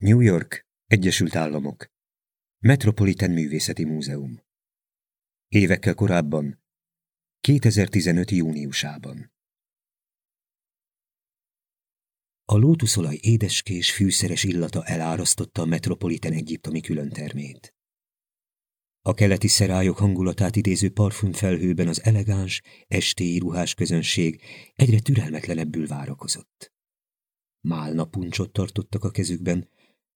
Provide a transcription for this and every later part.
New York, Egyesült Államok. Metropolitan Művészeti Múzeum. Évekkel korábban, 2015. júniusában. A lótuszolaj édeskés, fűszeres illata elárasztotta a Metropolitan egyiptomi különtermét. A keleti szerályok hangulatát idéző parfümfelhőben az elegáns, estéi ruhás közönség egyre türelmetlenebbül várakozott. Málna puncsot tartottak a kezükben,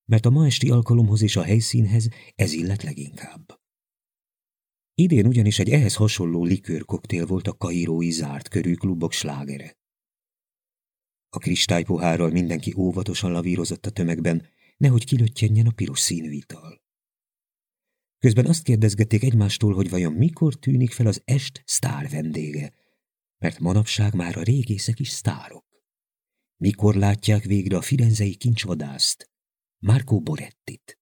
mert a ma esti alkalomhoz és a helyszínhez ez illet leginkább. Idén ugyanis egy ehhez hasonló likőrkoktél volt a kairói zárt körű klubok slágere. A kristálypohárral mindenki óvatosan lavírozott a tömegben, nehogy kilöttyenjen a piros színű ital. Közben azt kérdezgették egymástól, hogy vajon mikor tűnik fel az est sztár vendége, mert manapság már a régészek is sztárok. Mikor látják végre a firenzei kincsvadászt, Marco Borettit.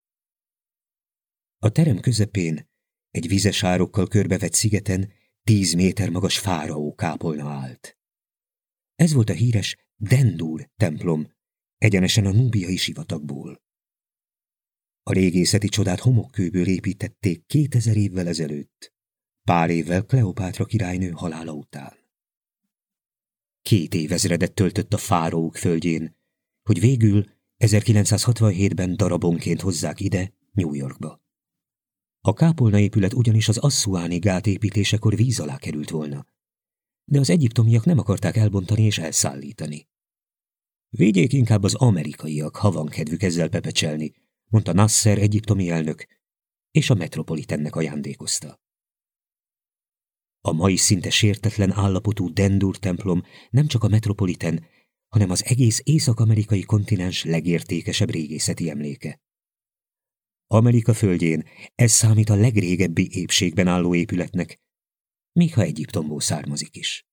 A terem közepén, egy vizes árokkal körbevett szigeten, tíz méter magas fáraó kápolna állt. Ez volt a híres Dendur templom, egyenesen a núbiai sivatagból. A régészeti csodát homokkőből építették kétezer évvel ezelőtt, pár évvel Kleopátra királynő halála után. Két évezredet töltött a fárók földjén, hogy végül 1967-ben darabonként hozzák ide, New Yorkba. A kápolna épület ugyanis az Assuáni gát építésekor víz alá került volna, de az egyiptomiak nem akarták elbontani és elszállítani. Védjék inkább az amerikaiak, ha van kedvük ezzel pepecselni, mondta Nasser egyiptomi elnök, és a metropolitennek ajándékozta. A mai szinte sértetlen állapotú Dendur templom nem csak a metropoliten, hanem az egész észak-amerikai kontinens legértékesebb régészeti emléke. Amerika földjén ez számít a legrégebbi épségben álló épületnek, még ha Egyiptomból származik is.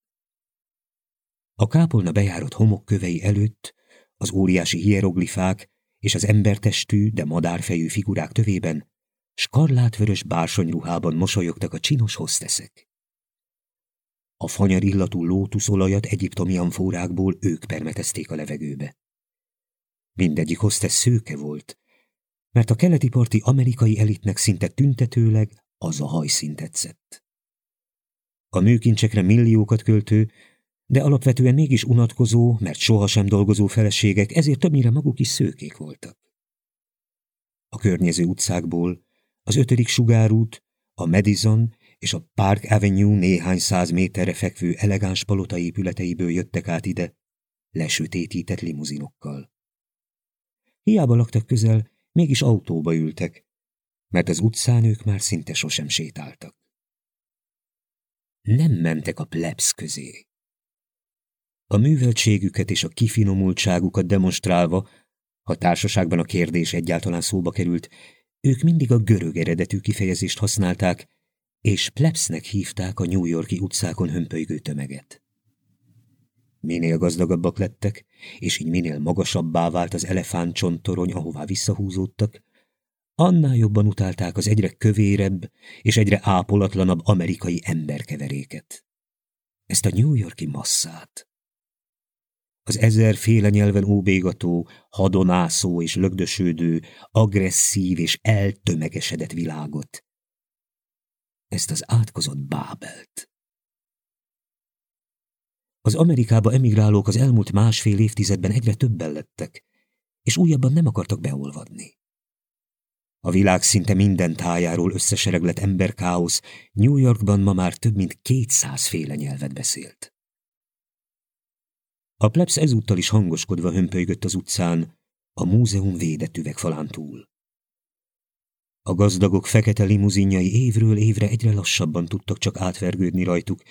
A kápolna bejárott homokkövei előtt az óriási hieroglifák és az embertestű, de madárfejű figurák tövében skarlátvörös bársonyruhában mosolyogtak a csinos hozteszek. A fanyar illatú lótuszolajat egyiptomi amfórákból ők permetezték a levegőbe. Mindegyik hoztesz szőke volt, mert a keleti parti amerikai elitnek szinte tüntetőleg az a hajszín tetszett. A műkincsekre milliókat költő, de alapvetően mégis unatkozó, mert sohasem dolgozó feleségek, ezért többnyire maguk is szőkék voltak. A környező utcákból, az ötödik sugárút, a Madison és a Park Avenue néhány száz méterre fekvő elegáns palota épületeiből jöttek át ide, lesötétített limuzinokkal. Hiába laktak közel, mégis autóba ültek, mert az utcán ők már szinte sosem sétáltak. Nem mentek a plebs közé. A műveltségüket és a kifinomultságukat demonstrálva, ha társaságban a kérdés egyáltalán szóba került, ők mindig a görög eredetű kifejezést használták, és plebsnek hívták a New Yorki utcákon hömpölygő tömeget. Minél gazdagabbak lettek, és így minél magasabbá vált az elefántcsontorony, ahová visszahúzódtak, annál jobban utálták az egyre kövérebb és egyre ápolatlanabb amerikai emberkeveréket. Ezt a New Yorki masszát. Az ezerféle nyelven óbégató, hadonászó és lögdösődő, agresszív és eltömegesedett világot, ezt az átkozott Bábelt. Az Amerikába emigrálók az elmúlt másfél évtizedben egyre többen lettek, és újabban nem akartak beolvadni. A világ szinte minden tájáról összesereglett emberkáosz New Yorkban ma már több mint kétszáz féle nyelvet beszélt. A plebs ezúttal is hangoskodva hömpölygött az utcán, a múzeum védett üvegfalán túl. A gazdagok fekete limuzinjai évről évre egyre lassabban tudtak csak átvergődni rajtuk,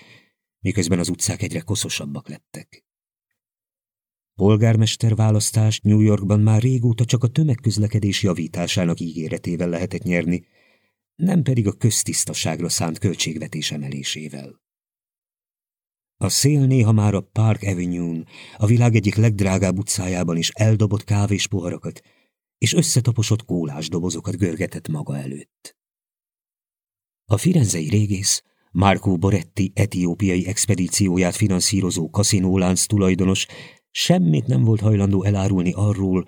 miközben az utcák egyre koszosabbak lettek. Polgármester választást New Yorkban már régóta csak a tömegközlekedés javításának ígéretével lehetett nyerni, nem pedig a köztisztaságra szánt költségvetés emelésével. A szél néha már a Park Avenue-n, a világ egyik legdrágább utcájában is eldobott kávés poharakat, és összetaposott kólás dobozokat görgetett maga előtt. A firenzei régész, Marco Boretti etiópiai expedícióját finanszírozó kaszinólánc tulajdonos semmit nem volt hajlandó elárulni arról,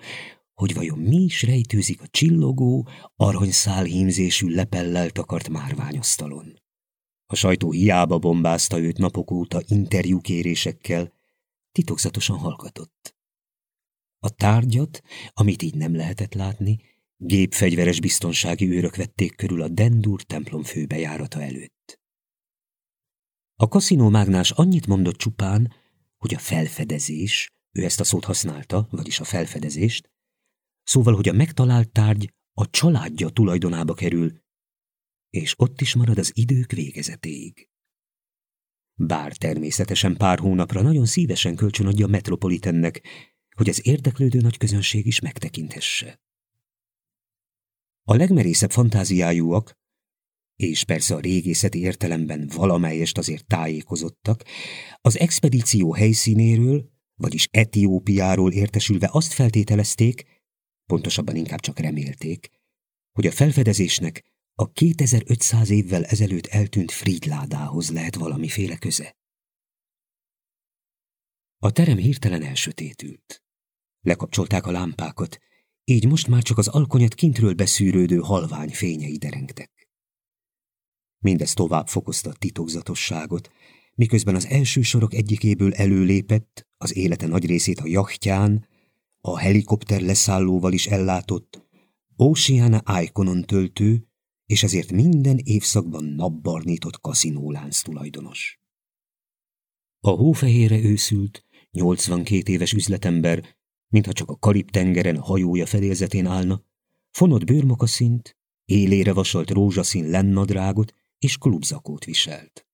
hogy vajon mi is rejtőzik a csillogó, aranyszál hímzésű lepellel takart márványasztalon. A sajtó hiába bombázta őt napok óta interjúkérésekkel, titokzatosan hallgatott. A tárgyat, amit így nem lehetett látni, gépfegyveres biztonsági őrök vették körül a Dendur templom főbejárata előtt. A kaszinó mágnás annyit mondott csupán, hogy a felfedezés, ő ezt a szót használta, vagyis a felfedezést, szóval, hogy a megtalált tárgy a családja tulajdonába kerül, és ott is marad az idők végezetéig. Bár természetesen pár hónapra nagyon szívesen kölcsönadja a Metropolitennek, hogy az érdeklődő nagy közönség is megtekinthesse. A legmerészebb fantáziájúak, és persze a régészeti értelemben valamelyest azért tájékozottak, az expedíció helyszínéről, vagyis Etiópiáról értesülve azt feltételezték, pontosabban inkább csak remélték, hogy a felfedezésnek a 2500 évvel ezelőtt eltűnt Fridládához lehet valamiféle köze. A terem hirtelen elsötétült. Lekapcsolták a lámpákat, így most már csak az alkonyat kintről beszűrődő halvány fényei derengtek. Mindez tovább fokozta a titokzatosságot, miközben az első sorok egyikéből előlépett, az élete nagy részét a jachtján, a helikopter leszállóval is ellátott, Oceana Iconon töltő, és ezért minden évszakban napbarnított kaszinólánc tulajdonos. A hófehére őszült, 82 éves üzletember, mintha csak a Karib-tengeren hajója fedélzetén állna, fonott bőrmokaszint, élére vasalt rózsaszín lennadrágot és klubzakót viselt.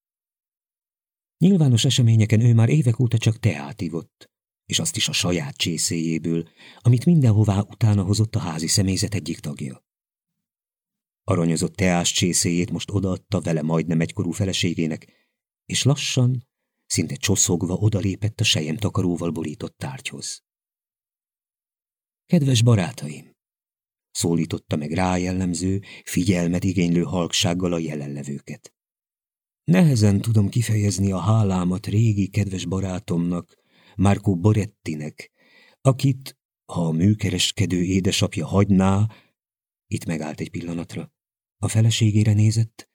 Nyilvános eseményeken ő már évek óta csak teát ivott, és azt is a saját csészéjéből, amit mindenhová utána hozott a házi személyzet egyik tagja. Aranyozott teás csészéjét most odaadta vele majdnem egykorú feleségének, és lassan, szinte csoszogva odalépett a sejem takaróval borított tárgyhoz. Kedves barátaim! szólította meg rájellemző, figyelmet igénylő halksággal a jelenlevőket. Nehezen tudom kifejezni a hálámat régi kedves barátomnak, Marco Borettinek, akit, ha a műkereskedő édesapja hagyná, itt megállt egy pillanatra, a feleségére nézett,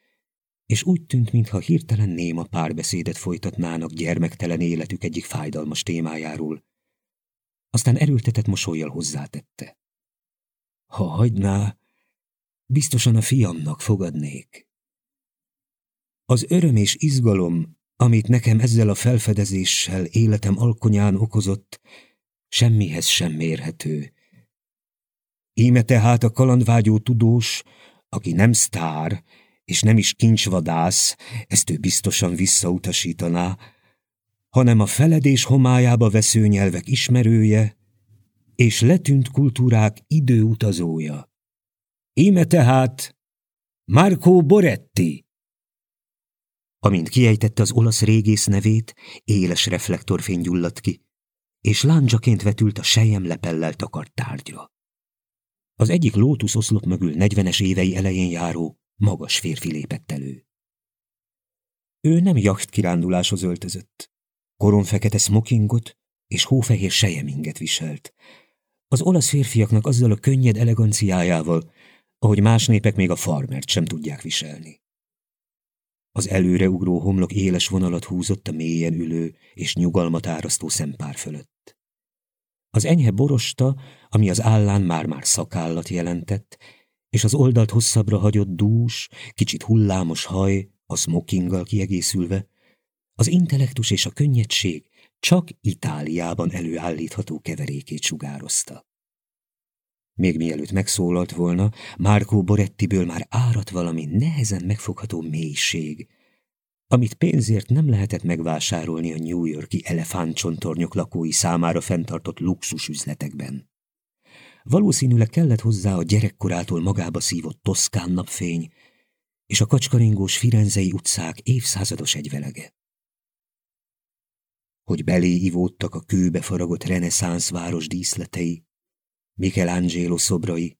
és úgy tűnt, mintha hirtelen néma párbeszédet folytatnának gyermektelen életük egyik fájdalmas témájáról. Aztán erőltetett mosolyjal hozzátette. Ha hagyná, biztosan a fiamnak fogadnék. Az öröm és izgalom, amit nekem ezzel a felfedezéssel életem alkonyán okozott, semmihez sem mérhető. Íme tehát a kalandvágyó tudós, aki nem sztár, és nem is kincsvadász, ezt ő biztosan visszautasítaná, hanem a feledés homályába vesző nyelvek ismerője, és letűnt kultúrák időutazója. Íme tehát Marco Boretti. Amint kiejtette az olasz régész nevét, éles reflektorfény gyulladt ki, és láncsaként vetült a sejem lepellel takart tárgyra. Az egyik lótusz oszlop mögül negyvenes évei elején járó, magas férfi lépett elő. Ő nem jacht kiránduláshoz öltözött. Koronfekete smokingot és hófehér sejeminget viselt. Az olasz férfiaknak azzal a könnyed eleganciájával, ahogy más népek még a farmert sem tudják viselni. Az előreugró homlok éles vonalat húzott a mélyen ülő és nyugalmat árasztó szempár fölött. Az enyhe borosta, ami az állán már-már szakállat jelentett, és az oldalt hosszabbra hagyott dús, kicsit hullámos haj, a smokinggal kiegészülve, az intellektus és a könnyedség csak Itáliában előállítható keverékét sugározta. Még mielőtt megszólalt volna, Márkó Borettiből már árat valami nehezen megfogható mélység, amit pénzért nem lehetett megvásárolni a New Yorki elefántcsontornyok lakói számára fenntartott luxusüzletekben. Valószínűleg kellett hozzá a gyerekkorától magába szívott toszkán napfény, és a kacskaringós firenzei utcák évszázados egyvelege. Hogy belé ivódtak a kőbe faragott reneszánsz város díszletei, Michelangelo szobrai,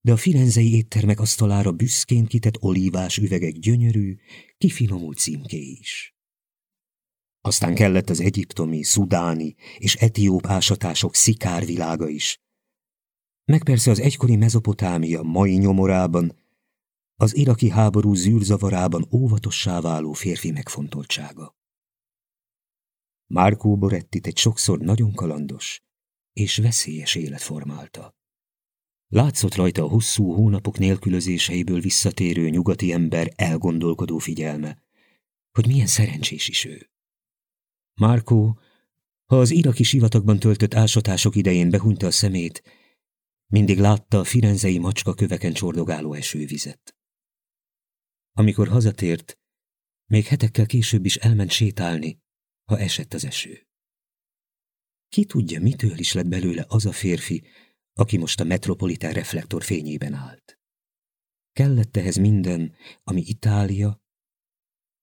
de a firenzei éttermek asztalára büszkén kitett olívás üvegek gyönyörű, kifinomult címké is. Aztán kellett az egyiptomi, szudáni és etióp ásatások szikárvilága is, meg persze az egykori Mezopotámia mai nyomorában, az iraki háború zűrzavarában óvatossá váló férfi megfontoltsága. Márkó Borettit egy sokszor nagyon kalandos és veszélyes élet formálta. Látszott rajta a hosszú hónapok nélkülözéseiből visszatérő nyugati ember elgondolkodó figyelme, hogy milyen szerencsés is ő. Márkó, ha az iraki sivatagban töltött ásatások idején behunyta a szemét, mindig látta a firenzei macska köveken csordogáló esővizet. Amikor hazatért, még hetekkel később is elment sétálni, ha esett az eső. Ki tudja, mitől is lett belőle az a férfi, aki most a metropolitán reflektor fényében állt. Kellett ehhez minden, ami Itália,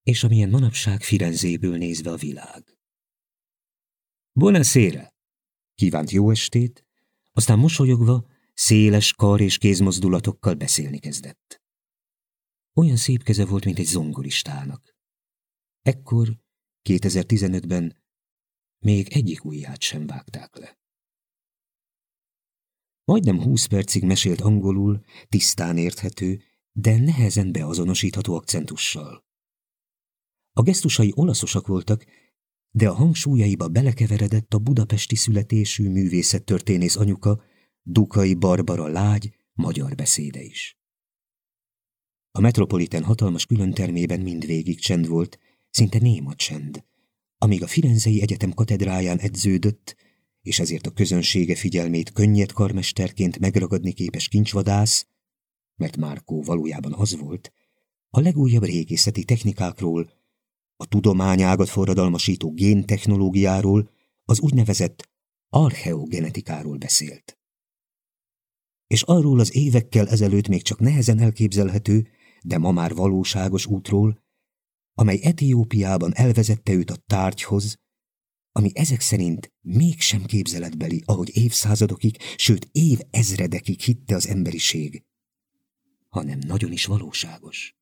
és amilyen manapság Firenzéből nézve a világ. Buonasera! Kívánt jó estét, aztán mosolyogva, széles kar és kézmozdulatokkal beszélni kezdett. Olyan szép keze volt, mint egy zongoristának. Ekkor, 2015-ben még egyik ujját sem vágták le. Majdnem húsz percig mesélt angolul, tisztán érthető, de nehezen beazonosítható akcentussal. A gesztusai olaszosak voltak, de a hangsúlyaiba belekeveredett a budapesti születésű művészettörténész anyuka, Dukai Barbara lágy, magyar beszéde is. A metropoliten hatalmas különtermében mindvégig csend volt, szinte néma csend, amíg a Firenzei Egyetem katedráján edződött, és ezért a közönsége figyelmét könnyed karmesterként megragadni képes kincsvadász, mert Márkó valójában az volt, a legújabb régészeti technikákról, a tudományágat forradalmasító géntechnológiáról, az úgynevezett archeogenetikáról beszélt. És arról az évekkel ezelőtt még csak nehezen elképzelhető, de ma már valóságos útról, amely Etiópiában elvezette őt a tárgyhoz, ami ezek szerint mégsem képzeletbeli, ahogy évszázadokig, sőt év ezredekig hitte az emberiség, hanem nagyon is valóságos.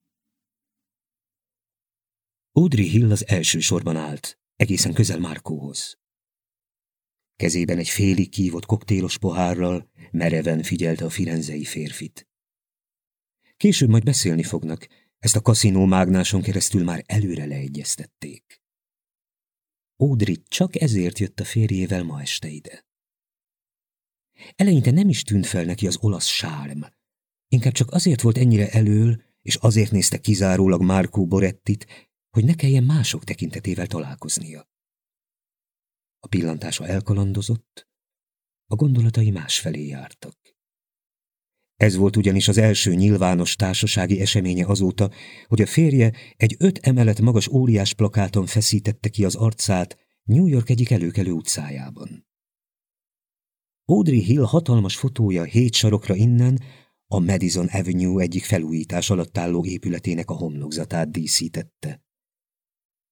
Audrey Hill az első sorban állt, egészen közel Márkóhoz. Kezében egy félig kívott koktélos pohárral mereven figyelte a firenzei férfit. Később majd beszélni fognak, ezt a kaszinó mágnáson keresztül már előre leegyeztették. Audrey csak ezért jött a férjével ma este ide. Eleinte nem is tűnt fel neki az olasz sárm. Inkább csak azért volt ennyire elől, és azért nézte kizárólag Marco Borettit, hogy ne kelljen mások tekintetével találkoznia. A pillantása elkalandozott, a gondolatai másfelé jártak. Ez volt ugyanis az első nyilvános társasági eseménye azóta, hogy a férje egy öt emelet magas óriás plakáton feszítette ki az arcát New York egyik előkelő utcájában. Audrey Hill hatalmas fotója hét sarokra innen a Madison Avenue egyik felújítás alatt álló épületének a homlokzatát díszítette.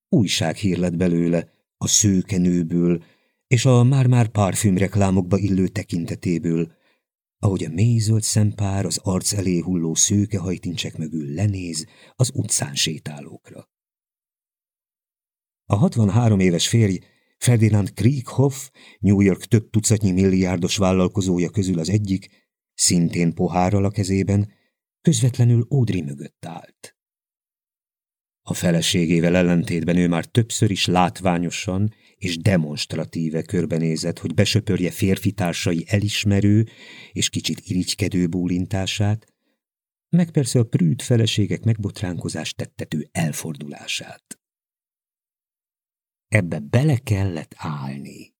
Újsághír lett belőle, a szőkenőből és a már-már parfümreklámokba illő tekintetéből, ahogy a mélyzöld szempár az arc elé hulló szőkehajtincsek mögül lenéz az utcán sétálókra. A 63 éves férj Ferdinand Krieghoff, New York több tucatnyi milliárdos vállalkozója közül az egyik, szintén pohárral a kezében, közvetlenül Audrey mögött állt. A feleségével ellentétben ő már többször is látványosan és demonstratíve körbenézett, hogy besöpörje férfitársai elismerő és kicsit irigykedő bólintását, meg persze a prűd feleségek megbotránkozást tettető elfordulását. Ebbe bele kellett állni,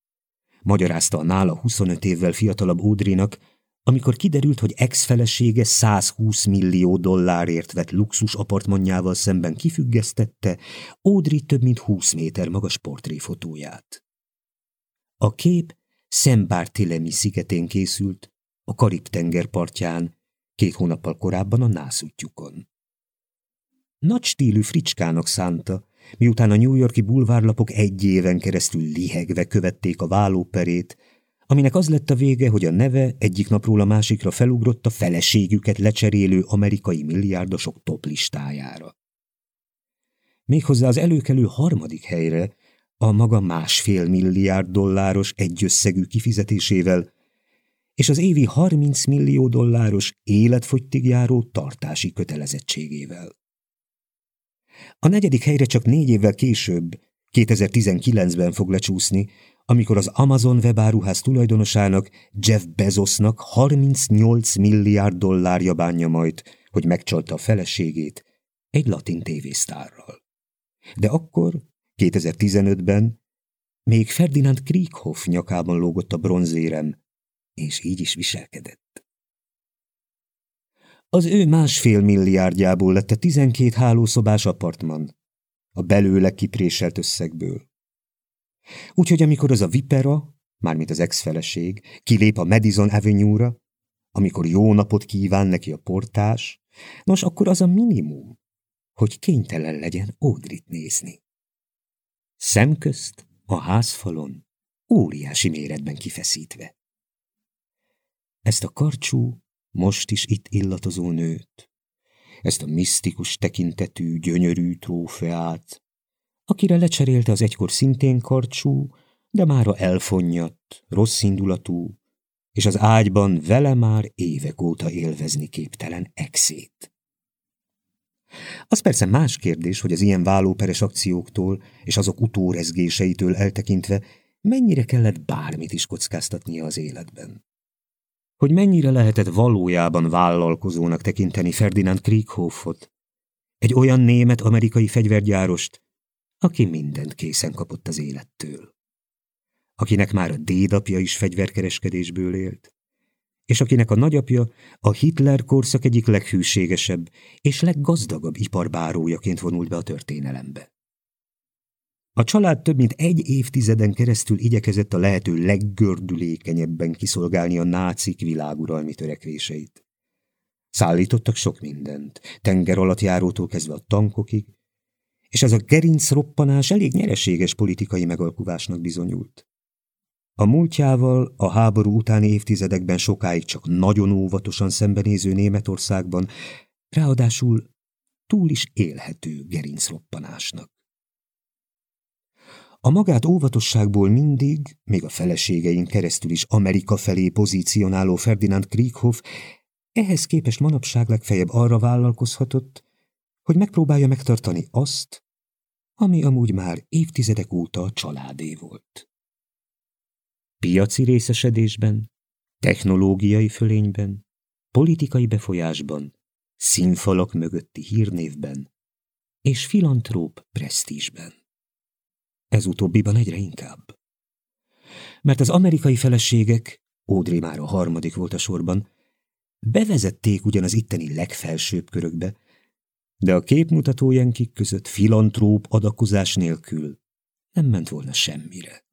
magyarázta a nála 25 évvel fiatalabb Ódrinak, amikor kiderült, hogy ex-felesége 120 millió dollárért vett luxus apartmanjával szemben kifüggesztette Audrey több mint 20 méter magas portréfotóját. A kép Szembártilemi szigetén készült, a Karib-tenger partján, két hónappal korábban a nászútjukon. Nagy stílű fricskának szánta, miután a New Yorki bulvárlapok egy éven keresztül lihegve követték a vállóperét, aminek az lett a vége, hogy a neve egyik napról a másikra felugrott a feleségüket lecserélő amerikai milliárdosok top listájára. Méghozzá az előkelő harmadik helyre, a maga másfél milliárd dolláros egyösszegű kifizetésével, és az évi 30 millió dolláros életfogytig járó tartási kötelezettségével. A negyedik helyre csak négy évvel később, 2019-ben fog lecsúszni, amikor az Amazon webáruház tulajdonosának, Jeff Bezosnak 38 milliárd dollárja bánja majd, hogy megcsalta a feleségét egy latin tévésztárral. De akkor, 2015-ben, még Ferdinand Krieghoff nyakában lógott a bronzérem, és így is viselkedett. Az ő másfél milliárdjából lett a 12 hálószobás apartman, a belőle kipréselt összegből. Úgyhogy amikor az a vipera, mármint az ex-feleség, kilép a Madison Avenue-ra, amikor jó napot kíván neki a portás, nos, akkor az a minimum, hogy kénytelen legyen Ódrit nézni. Szemközt, a házfalon, óriási méretben kifeszítve. Ezt a karcsú, most is itt illatozó nőt, ezt a misztikus tekintetű, gyönyörű trófeát, akire lecserélte az egykor szintén karcsú, de mára elfonnyadt, rosszindulatú, és az ágyban vele már évek óta élvezni képtelen exét. Az persze más kérdés, hogy az ilyen vállóperes akcióktól és azok utórezgéseitől eltekintve mennyire kellett bármit is kockáztatnia az életben. Hogy mennyire lehetett valójában vállalkozónak tekinteni Ferdinand Krieghoffot, egy olyan német-amerikai fegyvergyárost, aki mindent készen kapott az élettől. Akinek már a dédapja is fegyverkereskedésből élt, és akinek a nagyapja a Hitler korszak egyik leghűségesebb és leggazdagabb iparbárójaként vonult be a történelembe. A család több mint egy évtizeden keresztül igyekezett a lehető leggördülékenyebben kiszolgálni a nácik világuralmi törekvéseit. Szállítottak sok mindent, tenger alatt járótól kezdve a tankokig, és ez a gerinc elég nyereséges politikai megalkuvásnak bizonyult. A múltjával a háború utáni évtizedekben sokáig csak nagyon óvatosan szembenéző Németországban, ráadásul túl is élhető gerincroppanásnak. A magát óvatosságból mindig, még a feleségein keresztül is Amerika felé pozícionáló Ferdinand Krieghoff ehhez képest manapság legfeljebb arra vállalkozhatott, hogy megpróbálja megtartani azt, ami amúgy már évtizedek óta a családé volt. Piaci részesedésben, technológiai fölényben, politikai befolyásban, színfalak mögötti hírnévben és filantróp presztízsben. Ez utóbbiban egyre inkább. Mert az amerikai feleségek, Audrey már a harmadik volt a sorban, bevezették ugyan az itteni legfelsőbb körökbe, de a képmutató jenkik között filantróp adakozás nélkül nem ment volna semmire.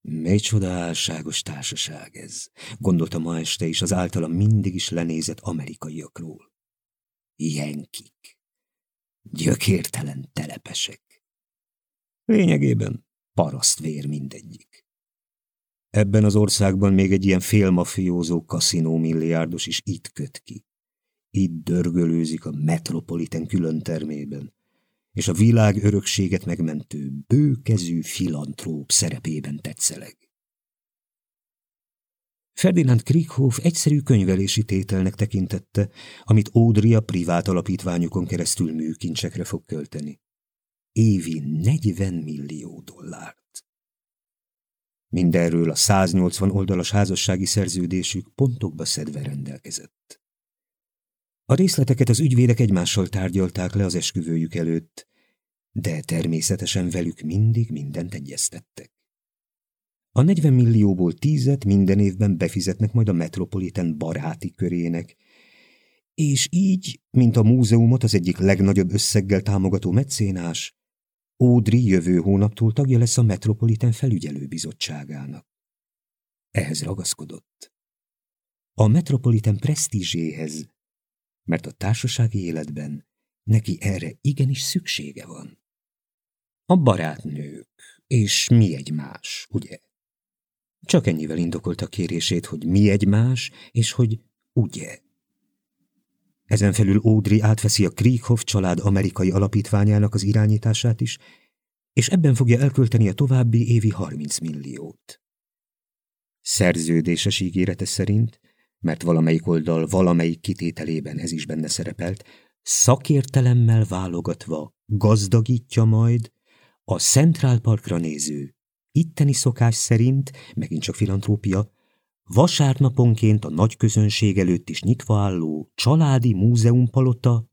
Micsoda álságos társaság ez, gondolta ma este is az általa mindig is lenézett amerikaiakról. Jenkik. Gyökértelen telepesek. Lényegében parasztvér mindegyik. Ebben az országban még egy ilyen félmafiózó kaszinó milliárdos is itt köt ki. Itt dörgölőzik a metropoliten külön termében, és a világ örökséget megmentő, bőkezű filantróp szerepében tetszeleg. Ferdinand Krieghoff egyszerű könyvelési tételnek tekintette, amit Audrey a privát alapítványukon keresztül műkincsekre fog költeni. Évi 40 millió dollárt. Mindenről a 180 oldalas házassági szerződésük pontokba szedve rendelkezett. A részleteket az ügyvédek egymással tárgyalták le az esküvőjük előtt, de természetesen velük mindig mindent egyeztettek. A 40 millióból tízet minden évben befizetnek majd a Metropolitan baráti körének, és így, mint a múzeumot az egyik legnagyobb összeggel támogató mecénás, Ódri jövő hónaptól tagja lesz a Metropolitan felügyelőbizottságának. Ehhez ragaszkodott. A Metropolitan presztízséhez mert a társasági életben neki erre igenis szüksége van. A barátnők, és mi egymás, ugye? Csak ennyivel indokolta kérését, hogy mi egymás, és hogy ugye. Ezen felül Audrey átveszi a Krieghoff család amerikai alapítványának az irányítását is, és ebben fogja elkölteni a további évi 30 milliót. Szerződéses ígérete szerint, mert valamelyik oldal valamelyik kitételében ez is benne szerepelt, szakértelemmel válogatva gazdagítja majd a Central Parkra néző, itteni szokás szerint, megint csak filantrópia, vasárnaponként a nagy közönség előtt is nyitva álló családi múzeumpalota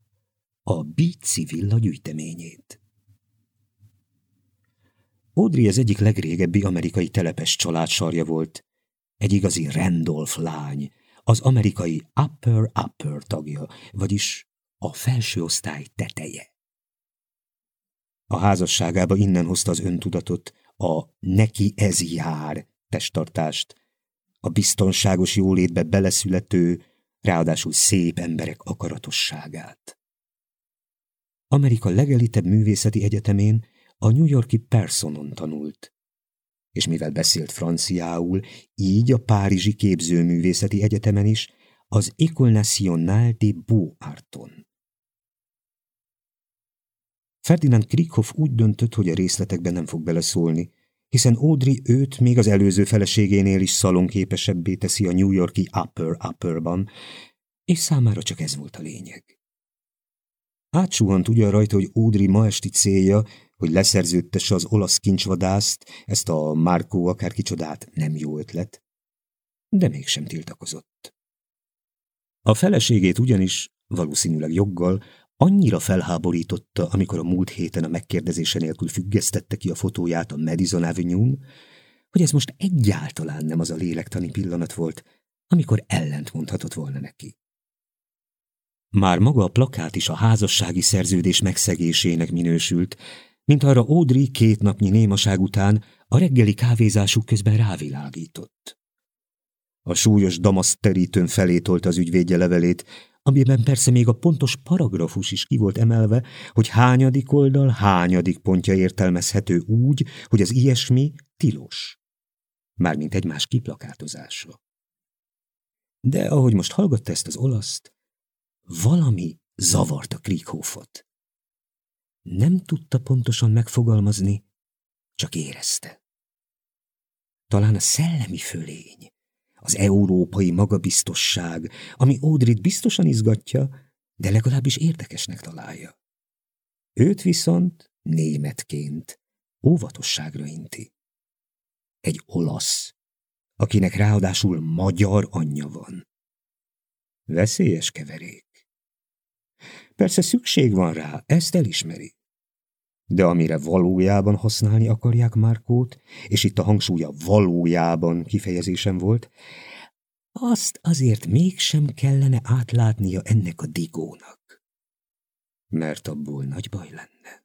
a Bíci villa gyűjteményét. Audrey az egyik legrégebbi amerikai telepes család sarja volt, egy igazi Randolph lány, az amerikai Upper Upper tagja, vagyis a felső osztály teteje. A házasságába innen hozta az öntudatot, a neki ez jár testtartást, a biztonságos jólétbe beleszülető, ráadásul szép emberek akaratosságát. Amerika legelitebb művészeti egyetemén a New Yorki Personon tanult, és mivel beszélt franciául, így a Párizsi Képzőművészeti Egyetemen is, az École Nationale des Beaux-Arton. Ferdinand Krieghoff úgy döntött, hogy a részletekben nem fog beleszólni, hiszen Audrey őt még az előző feleségénél is szalonképesebbé teszi a New Yorki Upper Upperban, és számára csak ez volt a lényeg. Átsuhant ugyan rajta, hogy Audrey ma esti célja, hogy leszerződtesse az olasz kincsvadászt, ezt a Márkó akár kicsodát nem jó ötlet, de mégsem tiltakozott. A feleségét ugyanis, valószínűleg joggal, annyira felháborította, amikor a múlt héten a megkérdezése nélkül függesztette ki a fotóját a Madison Avenue-n, hogy ez most egyáltalán nem az a lélektani pillanat volt, amikor ellent mondhatott volna neki. Már maga a plakát is a házassági szerződés megszegésének minősült, mint arra Audrey két napnyi némaság után a reggeli kávézásuk közben rávilágított. A súlyos damaszterítőn felé tolt az ügyvédje levelét, amiben persze még a pontos paragrafus is ki volt emelve, hogy hányadik oldal hányadik pontja értelmezhető úgy, hogy az ilyesmi tilos. Mármint egymás kiplakátozása. De ahogy most hallgatta ezt az olaszt, valami zavarta Krieghoffot. Nem tudta pontosan megfogalmazni, csak érezte. Talán a szellemi fölény, az európai magabiztosság, ami Audrit biztosan izgatja, de legalábbis érdekesnek találja. Őt viszont németként óvatosságra inti. Egy olasz, akinek ráadásul magyar anyja van. Veszélyes keverék. Persze szükség van rá, ezt elismeri. De amire valójában használni akarják Márkót, és itt a hangsúlya valójában kifejezésem volt, azt azért mégsem kellene átlátnia ennek a digónak. Mert abból nagy baj lenne.